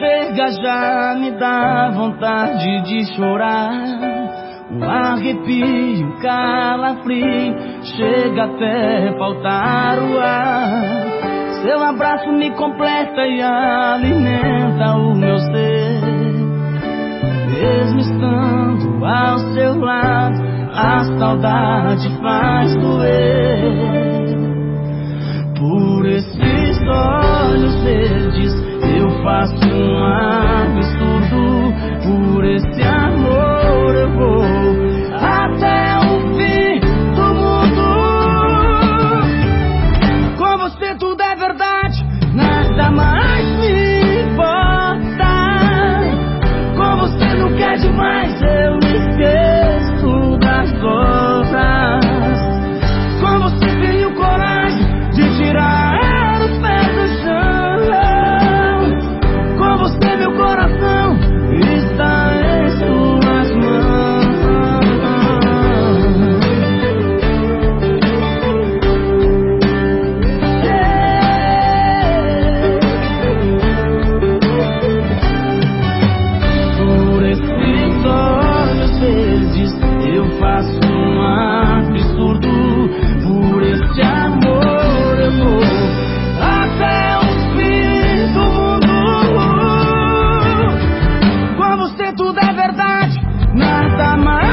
chega já me dá vontade de chorar. Um arrepio, um calafrio, chega até faltar o ar. Seu abraço me completa e alimenta o meu ser. Mesmo estando ao seu lado, a saudade faz doer. semua da verdade, nada mais.